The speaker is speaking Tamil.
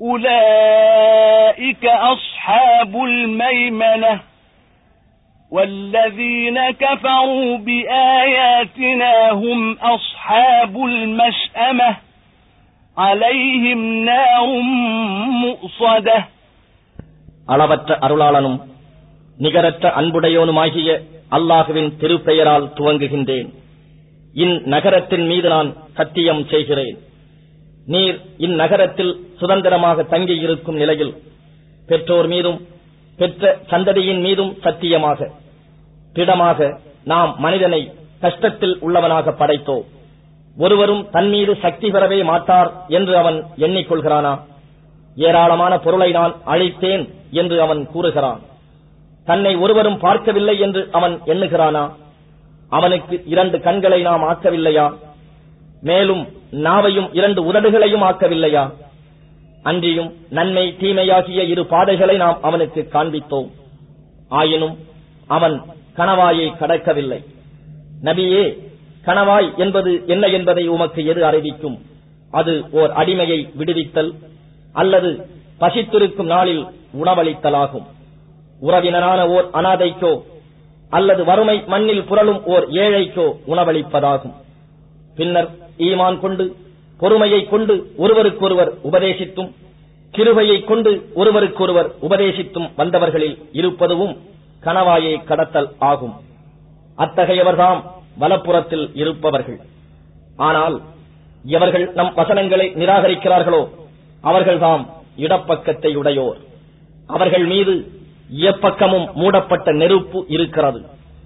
أولئك أصحاب الميمنة والذين كفروا بآياتنا هم أصحاب المشأمة عليهم نار مؤصدة அளவற்ற அருளாளனும் நிகரற்ற அன்புடையோனுமாகிய அல்லாஹுவின் திருப்பெயரால் துவங்குகின்றேன் இந்நகரத்தின் மீது நான் சத்தியம் செய்கிறேன் நீர் இந்நகரத்தில் சுதந்திரமாக தங்கியிருக்கும் நிலையில் பெற்றோர் மீதும் பெற்ற சந்ததியின் மீதும் சத்தியமாக திடமாக நாம் மனிதனை கஷ்டத்தில் உள்ளவனாக படைத்தோம். ஒருவரும் தன் மீது சக்தி பெறவே மாட்டார் என்று அவன் எண்ணிக்கொள்கிறானா? ஏராளமான பொருளை நான் அழித்தேன் என்று அவன் கூறுகிறான். தன்னை ஒருவரும் பார்க்கவில்லை என்று அவன் எண்ணுகிறானா? அவனுக்கு இரண்டு கண்களை நாம் ஆக்கவில்லையா? மேலும் நாவையும் இரண்டு உதடுகளையும் ஆக்கவில்லையா? அன்றியும் நன்மை தீமையாகிய இரு பாதைகளை நாம் அவனுக்கு காண்பித்தோம். ஆயினும் அவன் கணவாயை கடக்கவில்லை. நபியே கணவாய் என்பது என்ன என்பதை உமக்கு எது அறிவிக்கும்? அது ஓர் அடிமையை விடுவித்தல் அல்லது பசித்திருக்கும் நாளில் உணவளித்தலாகும். உறவினரான ஓர் அனாதைக்கோ அல்லது வறுமை மண்ணில் புரளும் ஓர் ஏழைக்கோ உணவளிப்பதாகும். பின்னர் ஈமான் கொண்டு பொறுமையை கொண்டு ஒருவருக்கொருவர் உபதேசித்தும் கிருபையை கொண்டு ஒருவருக்கொருவர் உபதேசித்தும் வந்தவர்களில் இருப்பதுவும் கணவாயை கடத்தல் ஆகும். அத்தகையவர்தாம் வலப்புறத்தில் இருப்பவர்கள். ஆனால் எவர்கள் நம் வசனங்களை நிராகரிக்கிறார்களோ அவர்கள்தாம் இடப்பக்கத்தை உடையோர். அவர்கள் மீது எப்பக்கமும் மூடப்பட்ட நெருப்பு இருக்கிறது.